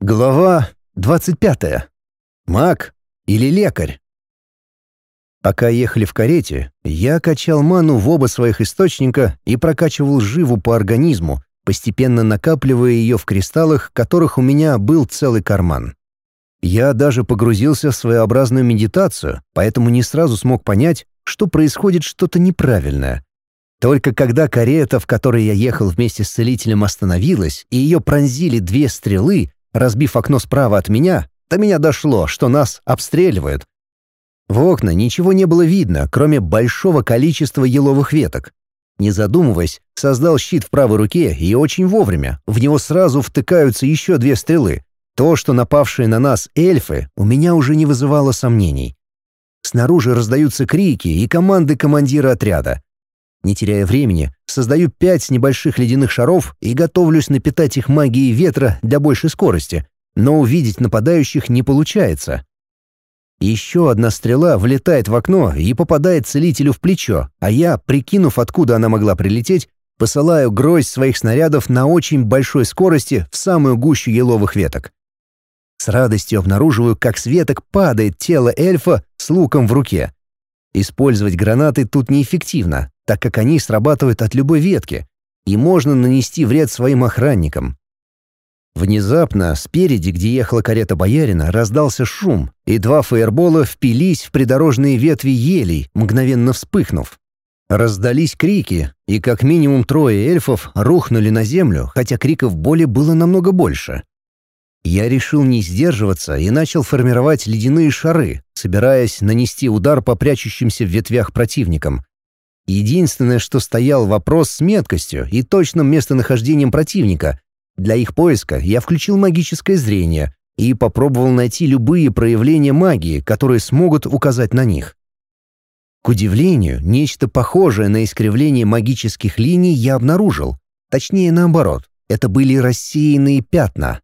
Глава 25. Маг или лекарь? Пока ехали в карете, я качал ману в оба своих источника и прокачивал живу по организму, постепенно накапливая ее в кристаллах, которых у меня был целый карман. Я даже погрузился в своеобразную медитацию, поэтому не сразу смог понять, что происходит что-то неправильное. Только когда карета, в которой я ехал вместе с целителем, остановилась, и ее пронзили две стрелы, разбив окно справа от меня, до меня дошло, что нас обстреливают. В окна ничего не было видно, кроме большого количества еловых веток. Не задумываясь, создал щит в правой руке и очень вовремя. В него сразу втыкаются еще две стрелы. То, что напавшие на нас эльфы, у меня уже не вызывало сомнений. Снаружи раздаются крики и команды командира отряда. Не теряя времени, создаю пять небольших ледяных шаров и готовлюсь напитать их магией ветра для большей скорости, но увидеть нападающих не получается. Еще одна стрела влетает в окно и попадает целителю в плечо, а я, прикинув, откуда она могла прилететь, посылаю гроздь своих снарядов на очень большой скорости в самую гущу еловых веток. С радостью обнаруживаю, как с веток падает тело эльфа с луком в руке. Использовать гранаты тут неэффективно, так как они срабатывают от любой ветки, и можно нанести вред своим охранникам. Внезапно, спереди, где ехала карета боярина, раздался шум, и два фаербола впились в придорожные ветви елей, мгновенно вспыхнув. Раздались крики, и как минимум трое эльфов рухнули на землю, хотя криков боли было намного больше. Я решил не сдерживаться и начал формировать ледяные шары, собираясь нанести удар по прячущимся в ветвях противникам. Единственное, что стоял вопрос с меткостью и точным местонахождением противника. Для их поиска я включил магическое зрение и попробовал найти любые проявления магии, которые смогут указать на них. К удивлению, нечто похожее на искривление магических линий я обнаружил. Точнее, наоборот, это были рассеянные пятна.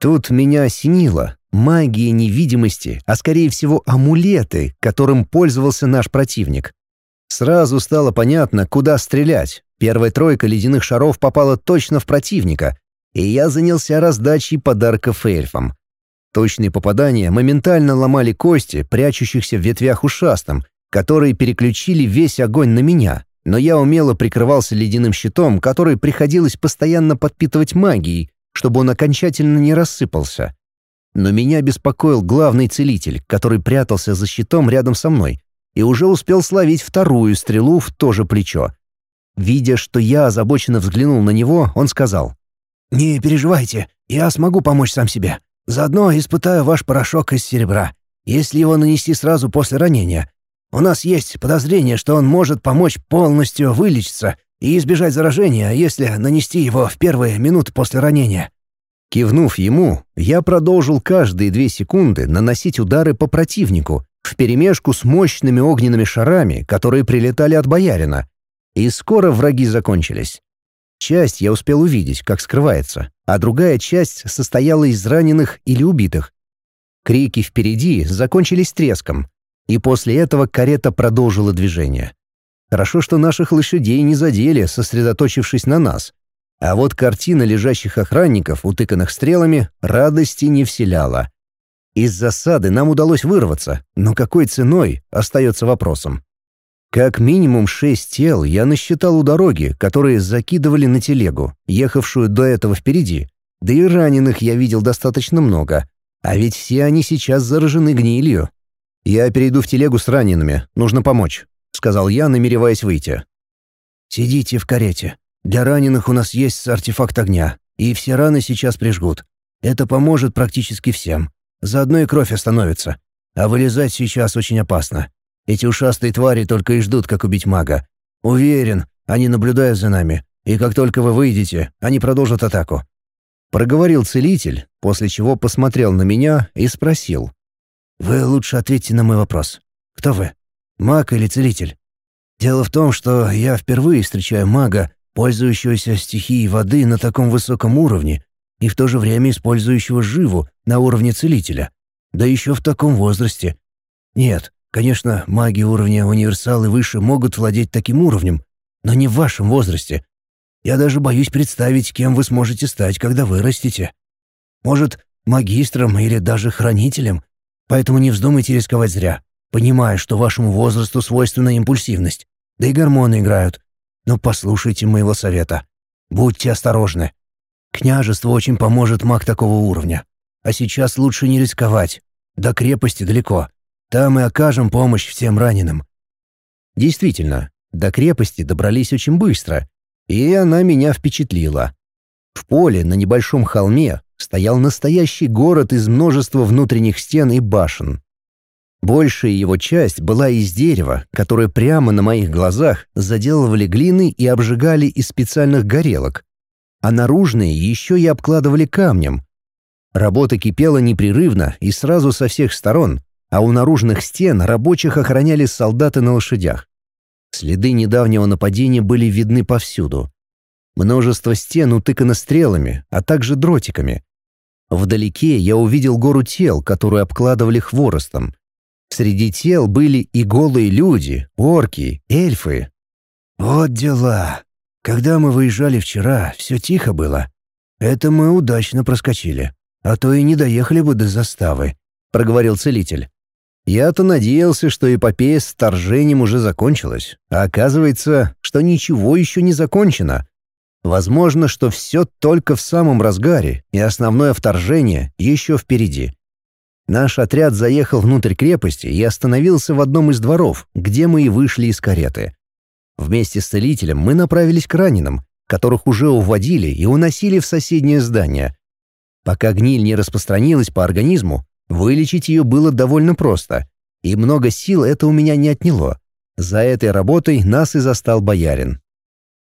Тут меня осенило. Магия невидимости, а скорее всего амулеты, которым пользовался наш противник. Сразу стало понятно, куда стрелять. Первая тройка ледяных шаров попала точно в противника, и я занялся раздачей подарков эльфам. Точные попадания моментально ломали кости, прячущихся в ветвях ушастым, которые переключили весь огонь на меня, но я умело прикрывался ледяным щитом, который приходилось постоянно подпитывать магией, чтобы он окончательно не рассыпался. Но меня беспокоил главный целитель, который прятался за щитом рядом со мной, и уже успел словить вторую стрелу в то же плечо. Видя, что я озабоченно взглянул на него, он сказал. «Не переживайте, я смогу помочь сам себе. Заодно испытаю ваш порошок из серебра, если его нанести сразу после ранения. У нас есть подозрение, что он может помочь полностью вылечиться и избежать заражения, если нанести его в первые минуты после ранения». Кивнув ему, я продолжил каждые две секунды наносить удары по противнику, вперемешку с мощными огненными шарами, которые прилетали от боярина. И скоро враги закончились. Часть я успел увидеть, как скрывается, а другая часть состояла из раненых или убитых. Крики впереди закончились треском, и после этого карета продолжила движение. Хорошо, что наших лошадей не задели, сосредоточившись на нас. А вот картина лежащих охранников, утыканных стрелами, радости не вселяла. Из засады нам удалось вырваться, но какой ценой, остается вопросом. Как минимум шесть тел я насчитал у дороги, которые закидывали на телегу, ехавшую до этого впереди. Да и раненых я видел достаточно много. А ведь все они сейчас заражены гнилью. «Я перейду в телегу с ранеными. Нужно помочь», — сказал я, намереваясь выйти. «Сидите в карете. Для раненых у нас есть артефакт огня, и все раны сейчас прижгут. Это поможет практически всем. Заодно и кровь остановится. А вылезать сейчас очень опасно. Эти ушастые твари только и ждут, как убить мага. Уверен, они наблюдают за нами, и как только вы выйдете, они продолжат атаку». Проговорил целитель, после чего посмотрел на меня и спросил. «Вы лучше ответьте на мой вопрос. Кто вы? Маг или целитель?» «Дело в том, что я впервые встречаю мага, пользующегося стихией воды на таком высоком уровне, и в то же время использующего живу на уровне целителя. Да еще в таком возрасте. Нет, конечно, маги уровня универсал и выше могут владеть таким уровнем, но не в вашем возрасте. Я даже боюсь представить, кем вы сможете стать, когда вырастете. Может, магистром или даже хранителем, поэтому не вздумайте рисковать зря. Понимаю, что вашему возрасту свойственна импульсивность, да и гормоны играют. Но послушайте моего совета. Будьте осторожны. Княжество очень поможет маг такого уровня. А сейчас лучше не рисковать. До крепости далеко. Там и окажем помощь всем раненым». Действительно, до крепости добрались очень быстро, и она меня впечатлила. В поле на небольшом холме стоял настоящий город из множества внутренних стен и башен. Большая его часть была из дерева, которое прямо на моих глазах заделывали глиной и обжигали из специальных горелок, а наружные еще и обкладывали камнем. Работа кипела непрерывно и сразу со всех сторон, а у наружных стен рабочих охраняли солдаты на лошадях. Следы недавнего нападения были видны повсюду. Множество стен утыкано стрелами, а также дротиками. Вдалеке я увидел гору тел, которую обкладывали хворостом. Среди тел были и голые люди, орки, эльфы. «Вот дела. Когда мы выезжали вчера, все тихо было. Это мы удачно проскочили, а то и не доехали бы до заставы», — проговорил целитель. Я-то надеялся, что эпопея с вторжением уже закончилась, а оказывается, что ничего еще не закончено. Возможно, что все только в самом разгаре, и основное вторжение еще впереди. Наш отряд заехал внутрь крепости и остановился в одном из дворов, где мы и вышли из кареты. Вместе с целителем мы направились к раненым, которых уже уводили и уносили в соседнее здание. Пока гниль не распространилась по организму, Вылечить ее было довольно просто, и много сил это у меня не отняло. За этой работой нас и застал боярин.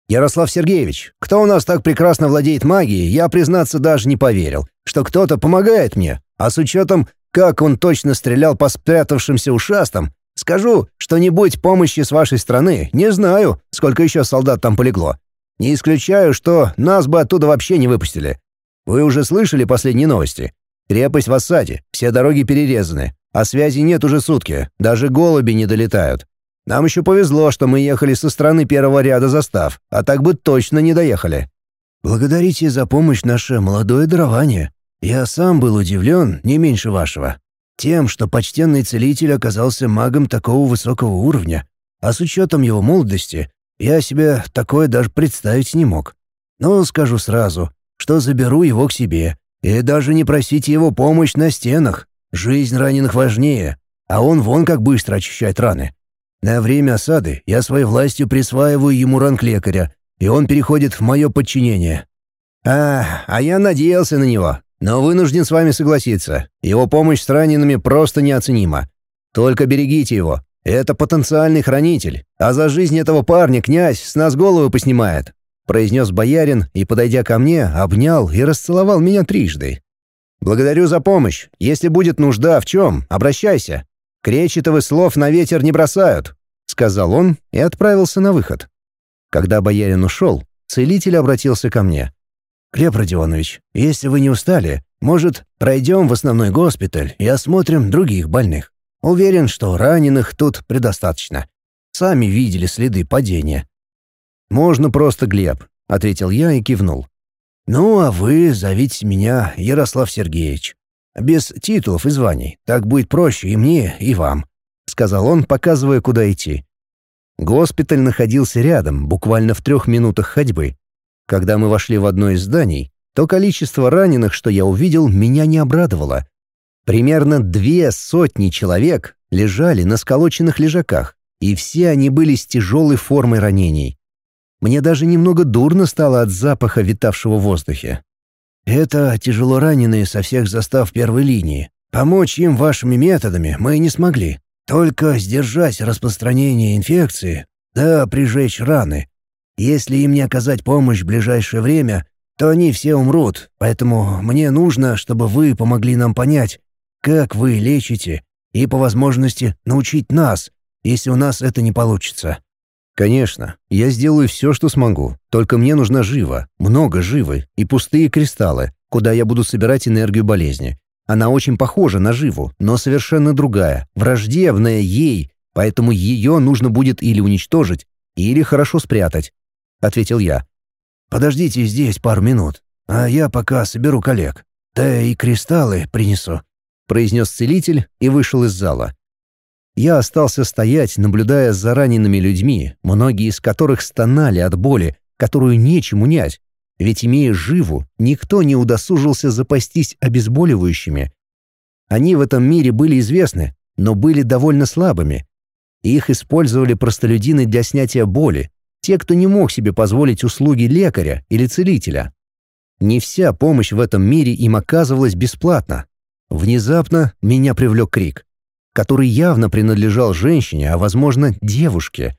«Ярослав Сергеевич, кто у нас так прекрасно владеет магией, я, признаться, даже не поверил, что кто-то помогает мне, а с учетом, как он точно стрелял по спрятавшимся ушастам, скажу, что не будь помощи с вашей стороны, не знаю, сколько еще солдат там полегло. Не исключаю, что нас бы оттуда вообще не выпустили. Вы уже слышали последние новости? Крепость в осаде, все дороги перерезаны, а связи нет уже сутки, даже голуби не долетают. Нам еще повезло, что мы ехали со стороны первого ряда застав, а так бы точно не доехали. Благодарите за помощь наше молодое дарование. Я сам был удивлен, не меньше вашего, тем, что почтенный целитель оказался магом такого высокого уровня, а с учетом его молодости я себе такое даже представить не мог. Но скажу сразу, что заберу его к себе, и даже не просите его помощь на стенах. Жизнь раненых важнее, а он вон как быстро очищает раны. На время осады я своей властью присваиваю ему ранг лекаря, и он переходит в мое подчинение. А, а я надеялся на него, но вынужден с вами согласиться. Его помощь с ранеными просто неоценима. Только берегите его. Это потенциальный хранитель, а за жизнь этого парня князь с нас головы поснимает произнес боярин и, подойдя ко мне, обнял и расцеловал меня трижды. «Благодарю за помощь. Если будет нужда в чем, обращайся. Кречетовы слов на ветер не бросают», — сказал он и отправился на выход. Когда боярин ушел, целитель обратился ко мне. «Глеб Родионович, если вы не устали, может, пройдем в основной госпиталь и осмотрим других больных? Уверен, что раненых тут предостаточно. Сами видели следы падения. «Можно просто Глеб», — ответил я и кивнул. «Ну, а вы зовите меня Ярослав Сергеевич. Без титулов и званий. Так будет проще и мне, и вам», — сказал он, показывая, куда идти. Госпиталь находился рядом, буквально в трех минутах ходьбы. Когда мы вошли в одно из зданий, то количество раненых, что я увидел, меня не обрадовало. Примерно две сотни человек лежали на сколоченных лежаках, и все они были с тяжелой формой ранений. Мне даже немного дурно стало от запаха, витавшего в воздухе. «Это тяжело раненые со всех застав первой линии. Помочь им вашими методами мы не смогли. Только сдержать распространение инфекции, да прижечь раны. Если им не оказать помощь в ближайшее время, то они все умрут, поэтому мне нужно, чтобы вы помогли нам понять, как вы лечите, и по возможности научить нас, если у нас это не получится. «Конечно, я сделаю все, что смогу. Только мне нужна жива, много живы и пустые кристаллы, куда я буду собирать энергию болезни. Она очень похожа на живу, но совершенно другая, враждебная ей, поэтому ее нужно будет или уничтожить, или хорошо спрятать», — ответил я. «Подождите здесь пару минут, а я пока соберу коллег. Да и кристаллы принесу», — произнес целитель и вышел из зала. Я остался стоять, наблюдая за ранеными людьми, многие из которых стонали от боли, которую нечем унять, ведь, имея живу, никто не удосужился запастись обезболивающими. Они в этом мире были известны, но были довольно слабыми. Их использовали простолюдины для снятия боли, те, кто не мог себе позволить услуги лекаря или целителя. Не вся помощь в этом мире им оказывалась бесплатно. Внезапно меня привлек крик, который явно принадлежал женщине, а, возможно, девушке.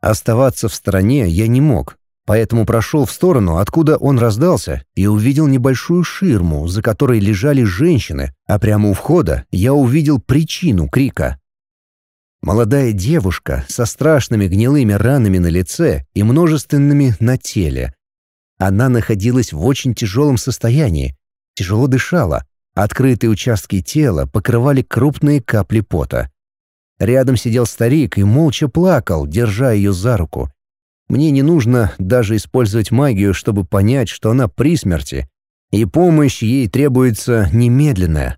Оставаться в стороне я не мог, поэтому прошел в сторону, откуда он раздался, и увидел небольшую ширму, за которой лежали женщины, а прямо у входа я увидел причину крика. Молодая девушка со страшными гнилыми ранами на лице и множественными на теле. Она находилась в очень тяжелом состоянии, тяжело дышала, открытые участки тела покрывали крупные капли пота. Рядом сидел старик и молча плакал, держа ее за руку. Мне не нужно даже использовать магию, чтобы понять, что она при смерти, и помощь ей требуется немедленная.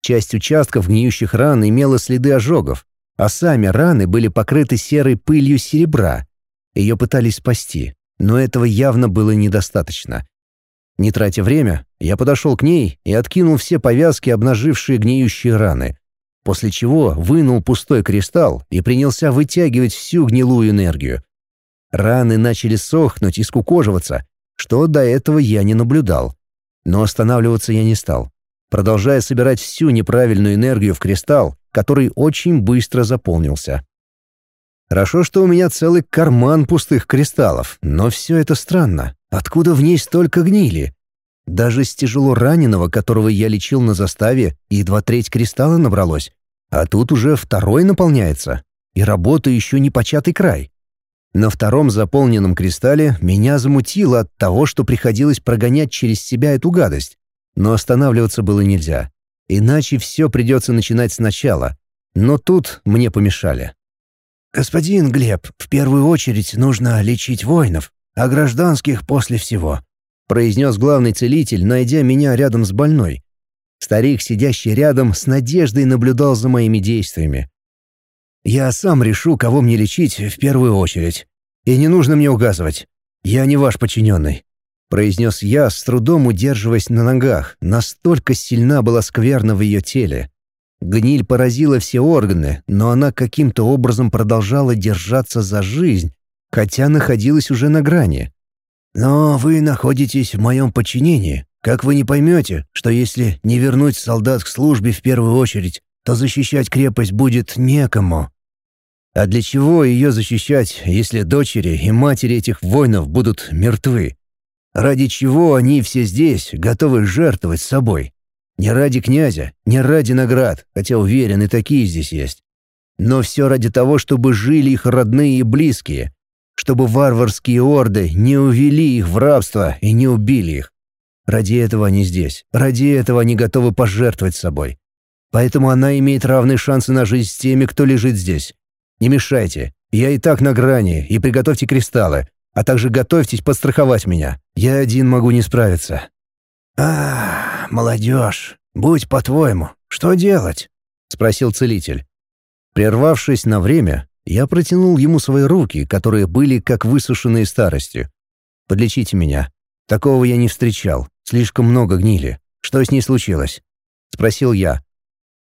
Часть участков гниющих ран имела следы ожогов, а сами раны были покрыты серой пылью серебра. Ее пытались спасти, но этого явно было недостаточно. Не тратя время, я подошел к ней и откинул все повязки, обнажившие гниющие раны, после чего вынул пустой кристалл и принялся вытягивать всю гнилую энергию. Раны начали сохнуть и скукоживаться, что до этого я не наблюдал. Но останавливаться я не стал. Продолжая собирать всю неправильную энергию в кристалл, который очень быстро заполнился. Хорошо, что у меня целый карман пустых кристаллов, но все это странно. Откуда в ней столько гнили? Даже с тяжело раненого, которого я лечил на заставе, едва треть кристалла набралось. А тут уже второй наполняется. И работа еще не початый край. На втором заполненном кристалле меня замутило от того, что приходилось прогонять через себя эту гадость. Но останавливаться было нельзя. Иначе все придется начинать сначала. Но тут мне помешали. «Господин Глеб, в первую очередь нужно лечить воинов, а гражданских после всего», произнес главный целитель, найдя меня рядом с больной. Старик, сидящий рядом, с надеждой наблюдал за моими действиями. «Я сам решу, кого мне лечить в первую очередь. И не нужно мне указывать. Я не ваш подчиненный произнес я, с трудом удерживаясь на ногах, настолько сильна была скверна в ее теле. Гниль поразила все органы, но она каким-то образом продолжала держаться за жизнь, хотя находилась уже на грани. «Но вы находитесь в моем подчинении. Как вы не поймете, что если не вернуть солдат к службе в первую очередь, то защищать крепость будет некому?» «А для чего ее защищать, если дочери и матери этих воинов будут мертвы?» Ради чего они все здесь готовы жертвовать собой? Не ради князя, не ради наград, хотя уверен, и такие здесь есть. Но все ради того, чтобы жили их родные и близкие, чтобы варварские орды не увели их в рабство и не убили их. Ради этого они здесь, ради этого они готовы пожертвовать собой. Поэтому она имеет равные шансы на жизнь с теми, кто лежит здесь. Не мешайте, я и так на грани, и приготовьте кристаллы, а также готовьтесь подстраховать меня. Я один могу не справиться». «А, молодежь, будь по-твоему, что делать?» — спросил целитель. Прервавшись на время, я протянул ему свои руки, которые были как высушенные старостью. «Подлечите меня. Такого я не встречал. Слишком много гнили. Что с ней случилось?» — спросил я.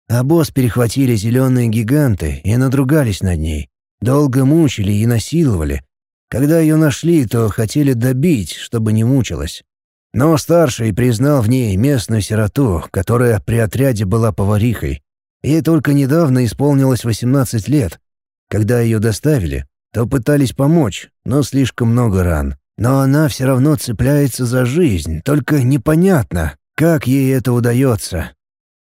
А босс перехватили зеленые гиганты и надругались над ней. Долго мучили и насиловали, когда ее нашли, то хотели добить, чтобы не мучилась. Но старший признал в ней местную сироту, которая при отряде была поварихой. Ей только недавно исполнилось 18 лет. Когда ее доставили, то пытались помочь, но слишком много ран. Но она все равно цепляется за жизнь, только непонятно, как ей это удается.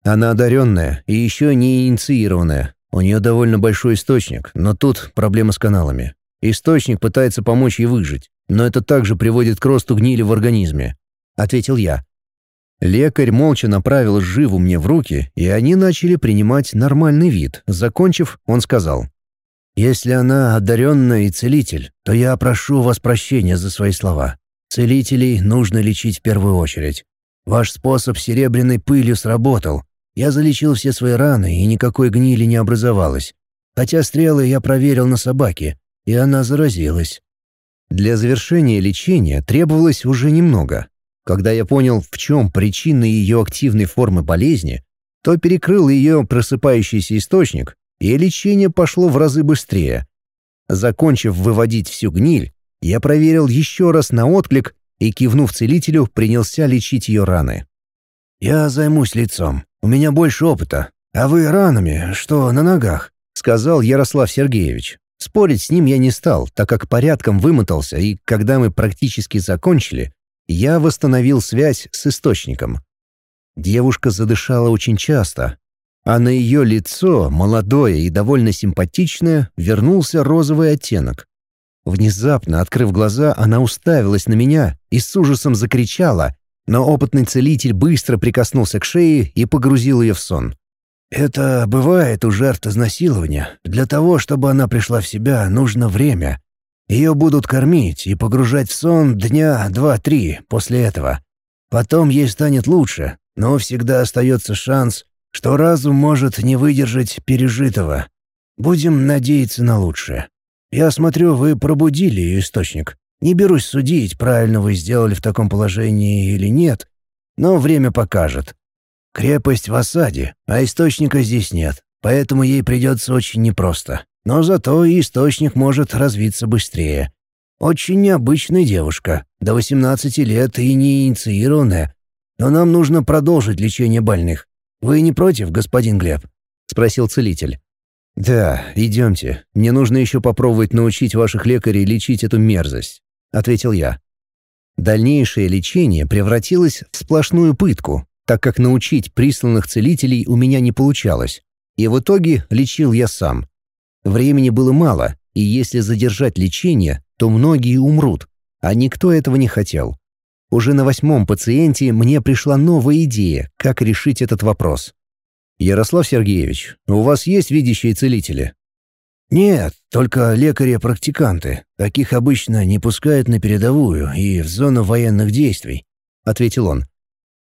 Она одаренная и еще не инициированная. У нее довольно большой источник, но тут проблема с каналами. Источник пытается помочь ей выжить, но это также приводит к росту гнили в организме», — ответил я. Лекарь молча направил живу мне в руки, и они начали принимать нормальный вид. Закончив, он сказал, «Если она одаренная и целитель, то я прошу вас прощения за свои слова. Целителей нужно лечить в первую очередь. Ваш способ серебряной пылью сработал. Я залечил все свои раны, и никакой гнили не образовалось. Хотя стрелы я проверил на собаке, и она заразилась. Для завершения лечения требовалось уже немного. Когда я понял, в чем причина ее активной формы болезни, то перекрыл ее просыпающийся источник, и лечение пошло в разы быстрее. Закончив выводить всю гниль, я проверил еще раз на отклик и, кивнув целителю, принялся лечить ее раны. «Я займусь лицом. У меня больше опыта. А вы ранами, что на ногах?» — сказал Ярослав Сергеевич. Спорить с ним я не стал, так как порядком вымотался, и когда мы практически закончили, я восстановил связь с источником. Девушка задышала очень часто, а на ее лицо, молодое и довольно симпатичное, вернулся розовый оттенок. Внезапно, открыв глаза, она уставилась на меня и с ужасом закричала, но опытный целитель быстро прикоснулся к шее и погрузил ее в сон. «Это бывает у жертв изнасилования. Для того, чтобы она пришла в себя, нужно время. Ее будут кормить и погружать в сон дня два-три после этого. Потом ей станет лучше, но всегда остается шанс, что разум может не выдержать пережитого. Будем надеяться на лучшее. Я смотрю, вы пробудили ее источник. Не берусь судить, правильно вы сделали в таком положении или нет, но время покажет. Крепость в осаде, а источника здесь нет, поэтому ей придется очень непросто. Но зато и источник может развиться быстрее. Очень необычная девушка, до 18 лет и не инициированная. Но нам нужно продолжить лечение больных. Вы не против, господин Глеб?» — спросил целитель. «Да, идемте. Мне нужно еще попробовать научить ваших лекарей лечить эту мерзость», — ответил я. Дальнейшее лечение превратилось в сплошную пытку, так как научить присланных целителей у меня не получалось. И в итоге лечил я сам. Времени было мало, и если задержать лечение, то многие умрут, а никто этого не хотел. Уже на восьмом пациенте мне пришла новая идея, как решить этот вопрос. «Ярослав Сергеевич, у вас есть видящие целители?» «Нет, только лекари-практиканты. Таких обычно не пускают на передовую и в зону военных действий», — ответил он.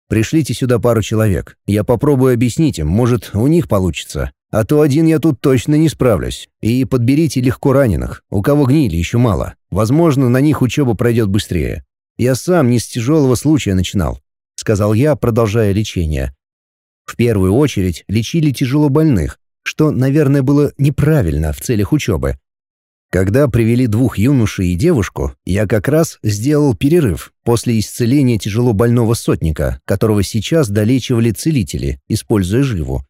«Пришлите сюда пару человек. Я попробую объяснить им, может, у них получится. А то один я тут точно не справлюсь. И подберите легко раненых, у кого гнили еще мало. Возможно, на них учеба пройдет быстрее. Я сам не с тяжелого случая начинал», — сказал я, продолжая лечение. В первую очередь лечили тяжело больных, что, наверное, было неправильно в целях учебы. Когда привели двух юношей и девушку, я как раз сделал перерыв после исцеления тяжело больного сотника, которого сейчас долечивали целители, используя живу.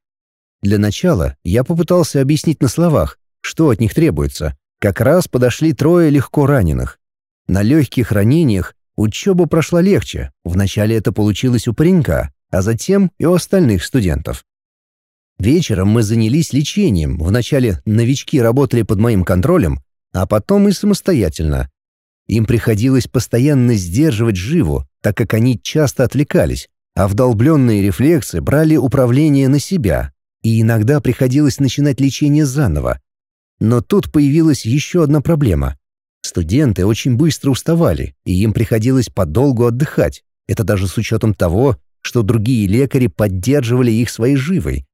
Для начала я попытался объяснить на словах, что от них требуется. Как раз подошли трое легко раненых. На легких ранениях Учеба прошла легче, вначале это получилось у паренька, а затем и у остальных студентов. Вечером мы занялись лечением, вначале новички работали под моим контролем, а потом и самостоятельно. Им приходилось постоянно сдерживать живу, так как они часто отвлекались, а вдолбленные рефлексы брали управление на себя, и иногда приходилось начинать лечение заново. Но тут появилась еще одна проблема. Студенты очень быстро уставали, и им приходилось подолгу отдыхать. Это даже с учетом того, что другие лекари поддерживали их своей живой.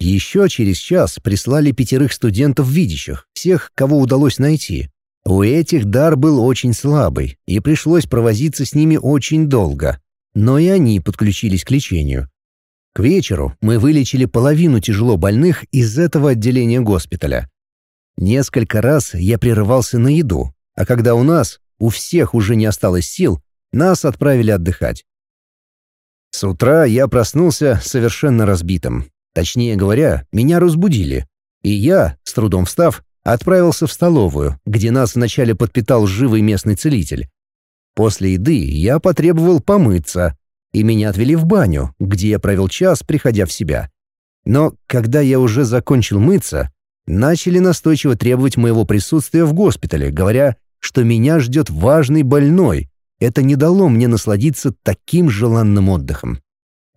Еще через час прислали пятерых студентов видящих, всех, кого удалось найти. У этих дар был очень слабый, и пришлось провозиться с ними очень долго. Но и они подключились к лечению. К вечеру мы вылечили половину тяжело больных из этого отделения госпиталя. Несколько раз я прерывался на еду, а когда у нас, у всех уже не осталось сил, нас отправили отдыхать. С утра я проснулся совершенно разбитым. Точнее говоря, меня разбудили. И я, с трудом встав, отправился в столовую, где нас вначале подпитал живый местный целитель. После еды я потребовал помыться, и меня отвели в баню, где я провел час, приходя в себя. Но когда я уже закончил мыться, начали настойчиво требовать моего присутствия в госпитале, говоря, что меня ждет важный больной. Это не дало мне насладиться таким желанным отдыхом.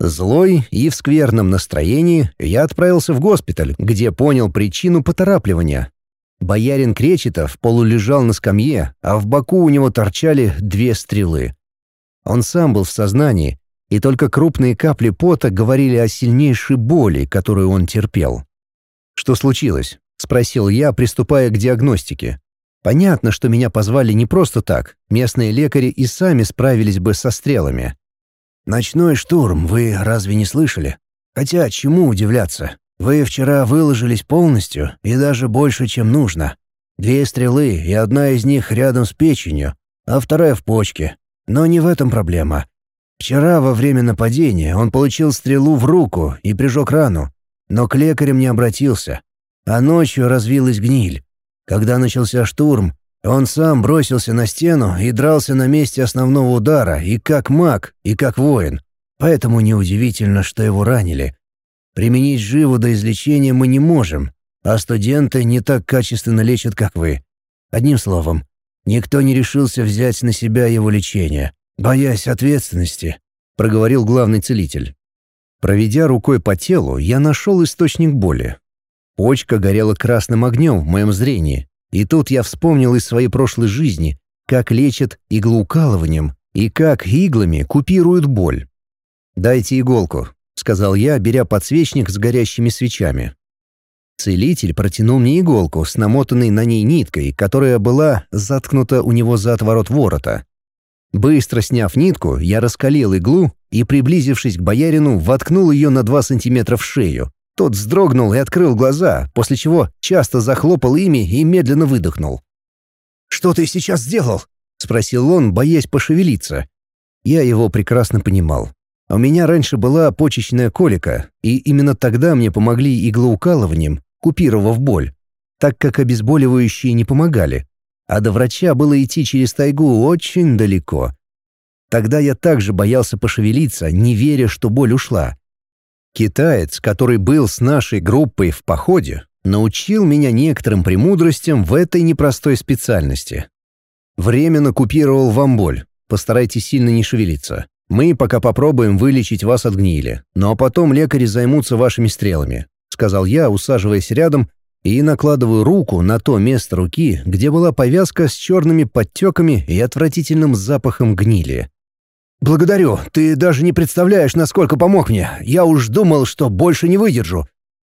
Злой и в скверном настроении я отправился в госпиталь, где понял причину поторапливания. Боярин Кречетов полулежал на скамье, а в боку у него торчали две стрелы. Он сам был в сознании, и только крупные капли пота говорили о сильнейшей боли, которую он терпел. «Что случилось?» — спросил я, приступая к диагностике. Понятно, что меня позвали не просто так, местные лекари и сами справились бы со стрелами. «Ночной штурм, вы разве не слышали? Хотя чему удивляться? Вы вчера выложились полностью и даже больше, чем нужно. Две стрелы, и одна из них рядом с печенью, а вторая в почке. Но не в этом проблема. Вчера во время нападения он получил стрелу в руку и прижег рану, но к лекарям не обратился. А ночью развилась гниль. Когда начался штурм, он сам бросился на стену и дрался на месте основного удара и как маг, и как воин. Поэтому неудивительно, что его ранили. Применить живу до излечения мы не можем, а студенты не так качественно лечат, как вы. Одним словом, никто не решился взять на себя его лечение, боясь ответственности», — проговорил главный целитель. Проведя рукой по телу, я нашел источник боли. Почка горела красным огнем в моем зрении, и тут я вспомнил из своей прошлой жизни, как лечат иглоукалыванием и как иглами купируют боль. «Дайте иголку», — сказал я, беря подсвечник с горящими свечами. Целитель протянул мне иголку с намотанной на ней ниткой, которая была заткнута у него за отворот ворота. Быстро сняв нитку, я раскалил иглу и, приблизившись к боярину, воткнул ее на два сантиметра в шею. Тот вздрогнул и открыл глаза, после чего часто захлопал ими и медленно выдохнул. «Что ты сейчас сделал?» — спросил он, боясь пошевелиться. Я его прекрасно понимал. У меня раньше была почечная колика, и именно тогда мне помогли иглоукалыванием, купировав боль, так как обезболивающие не помогали, а до врача было идти через тайгу очень далеко. Тогда я также боялся пошевелиться, не веря, что боль ушла. Китаец, который был с нашей группой в походе, научил меня некоторым премудростям в этой непростой специальности. Временно купировал вам боль, постарайтесь сильно не шевелиться. Мы пока попробуем вылечить вас от гнили, но потом лекари займутся вашими стрелами сказал я, усаживаясь рядом и накладываю руку на то место руки, где была повязка с черными подтеками и отвратительным запахом гнили. «Благодарю, ты даже не представляешь, насколько помог мне. Я уж думал, что больше не выдержу».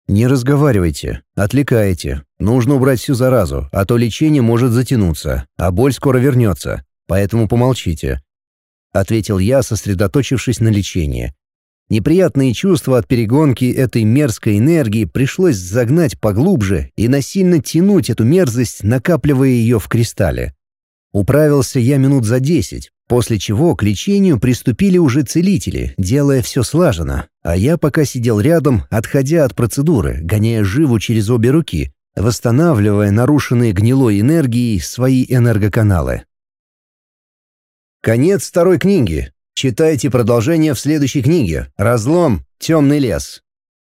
«Не разговаривайте, отвлекаете. Нужно убрать всю заразу, а то лечение может затянуться, а боль скоро вернется. Поэтому помолчите», — ответил я, сосредоточившись на лечении. Неприятные чувства от перегонки этой мерзкой энергии пришлось загнать поглубже и насильно тянуть эту мерзость, накапливая ее в кристалле. Управился я минут за десять, после чего к лечению приступили уже целители, делая все слаженно, а я пока сидел рядом, отходя от процедуры, гоняя живу через обе руки, восстанавливая нарушенные гнилой энергией свои энергоканалы. Конец второй книги. Читайте продолжение в следующей книге «Разлом. Темный лес».